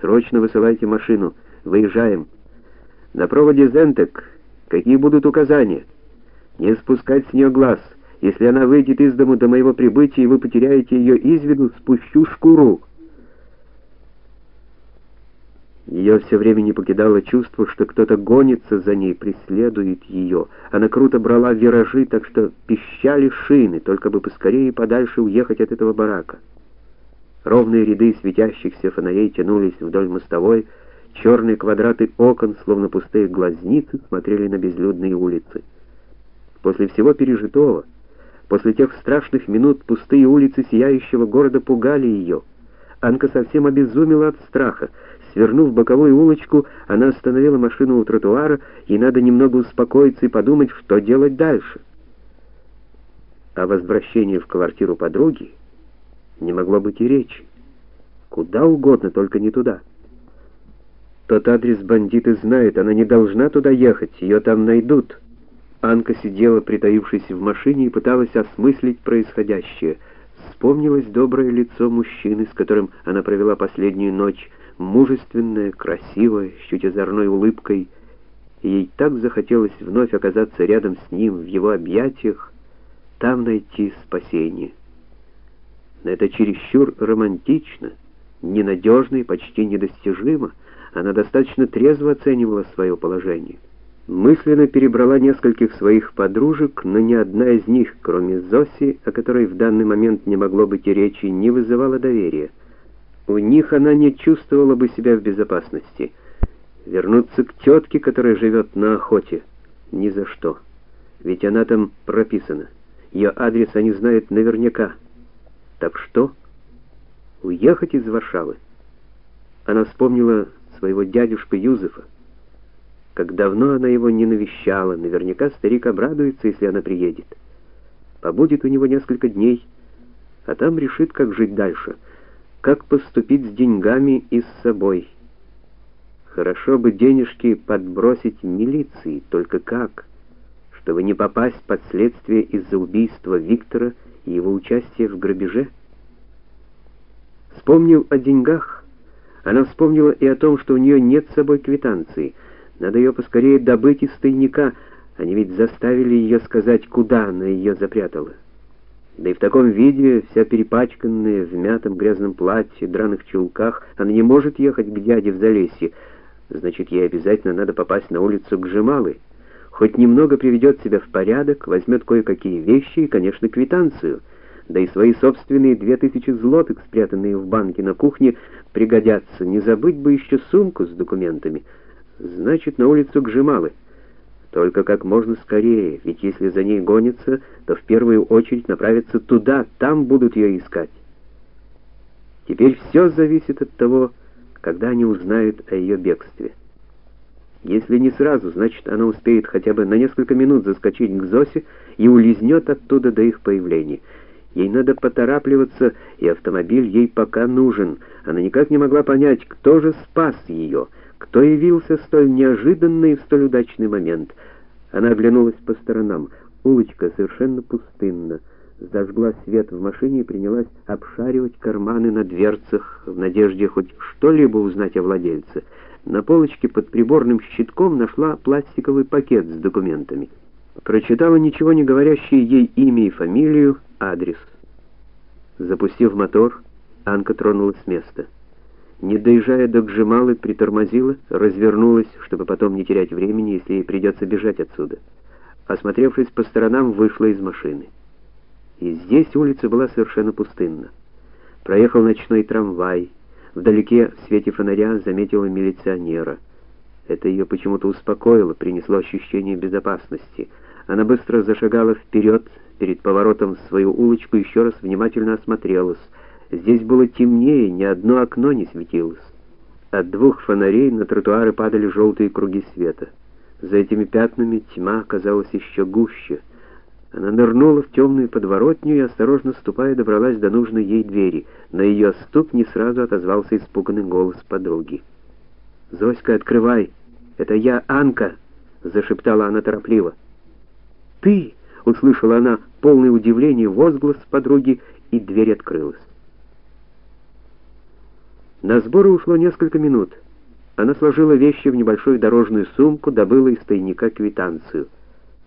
Срочно высылайте машину. Выезжаем. На проводе Зентек какие будут указания? Не спускать с нее глаз. Если она выйдет из дому до моего прибытия, и вы потеряете ее из виду, спущу шкуру. Ее все время не покидало чувство, что кто-то гонится за ней, преследует ее. Она круто брала виражи, так что пищали шины, только бы поскорее и подальше уехать от этого барака. Ровные ряды светящихся фонарей тянулись вдоль мостовой, черные квадраты окон, словно пустые глазницы, смотрели на безлюдные улицы. После всего пережитого, после тех страшных минут, пустые улицы сияющего города пугали ее. Анка совсем обезумела от страха. Свернув боковую улочку, она остановила машину у тротуара, ей надо немного успокоиться и подумать, что делать дальше. О возвращении в квартиру подруги не могло быть и речи. Куда угодно, только не туда. Тот адрес бандиты знают, она не должна туда ехать, ее там найдут. Анка сидела, притаившись в машине, и пыталась осмыслить происходящее. Вспомнилось доброе лицо мужчины, с которым она провела последнюю ночь, мужественное, красивое, с чуть озорной улыбкой, ей так захотелось вновь оказаться рядом с ним, в его объятиях, там найти спасение. Но это чересчур романтично, ненадежно и почти недостижимо. Она достаточно трезво оценивала свое положение. Мысленно перебрала нескольких своих подружек, но ни одна из них, кроме Зоси, о которой в данный момент не могло быть и речи, не вызывала доверия. У них она не чувствовала бы себя в безопасности. Вернуться к тетке, которая живет на охоте, ни за что. Ведь она там прописана. Ее адрес они знают наверняка. Так что? Уехать из Варшавы. Она вспомнила своего дядюшку Юзефа. Как давно она его не навещала, наверняка старик обрадуется, если она приедет. Побудет у него несколько дней, а там решит, как жить дальше — как поступить с деньгами и с собой. Хорошо бы денежки подбросить милиции, только как? Чтобы не попасть под следствие из-за убийства Виктора и его участия в грабеже? Вспомнив о деньгах, она вспомнила и о том, что у нее нет с собой квитанции. Надо ее поскорее добыть из тайника. Они ведь заставили ее сказать, куда она ее запрятала. Да и в таком виде, вся перепачканная, в мятом грязном платье, драных чулках, она не может ехать к дяде в Залесье. Значит, ей обязательно надо попасть на улицу к Жемалы. Хоть немного приведет себя в порядок, возьмет кое-какие вещи и, конечно, квитанцию. Да и свои собственные две тысячи злотых, спрятанные в банке на кухне, пригодятся. Не забыть бы еще сумку с документами. Значит, на улицу к Жемалы. Только как можно скорее, ведь если за ней гонятся, то в первую очередь направятся туда, там будут ее искать. Теперь все зависит от того, когда они узнают о ее бегстве. Если не сразу, значит, она успеет хотя бы на несколько минут заскочить к Зосе и улизнет оттуда до их появления. Ей надо поторапливаться, и автомобиль ей пока нужен. Она никак не могла понять, кто же спас ее — кто явился столь неожиданно и в столь удачный момент? Она оглянулась по сторонам. Улочка совершенно пустынна. Зажгла свет в машине и принялась обшаривать карманы на дверцах в надежде хоть что-либо узнать о владельце. На полочке под приборным щитком нашла пластиковый пакет с документами. Прочитала ничего не говорящее ей имя и фамилию, адрес. Запустив мотор, Анка тронулась с места. Не доезжая до Гжималы, притормозила, развернулась, чтобы потом не терять времени, если ей придется бежать отсюда. Осмотревшись по сторонам, вышла из машины. И здесь улица была совершенно пустынна. Проехал ночной трамвай. Вдалеке в свете фонаря заметила милиционера. Это ее почему-то успокоило, принесло ощущение безопасности. Она быстро зашагала вперед, перед поворотом в свою улочку еще раз внимательно осмотрелась. Здесь было темнее, ни одно окно не светилось. От двух фонарей на тротуары падали желтые круги света. За этими пятнами тьма казалась еще гуще. Она нырнула в темную подворотню и, осторожно ступая, добралась до нужной ей двери. На ее стук не сразу отозвался испуганный голос подруги. «Зоська, открывай! Это я, Анка!» — зашептала она торопливо. «Ты!» — услышала она полное удивление возглас подруги, и дверь открылась. На сборы ушло несколько минут. Она сложила вещи в небольшую дорожную сумку, добыла из тайника квитанцию —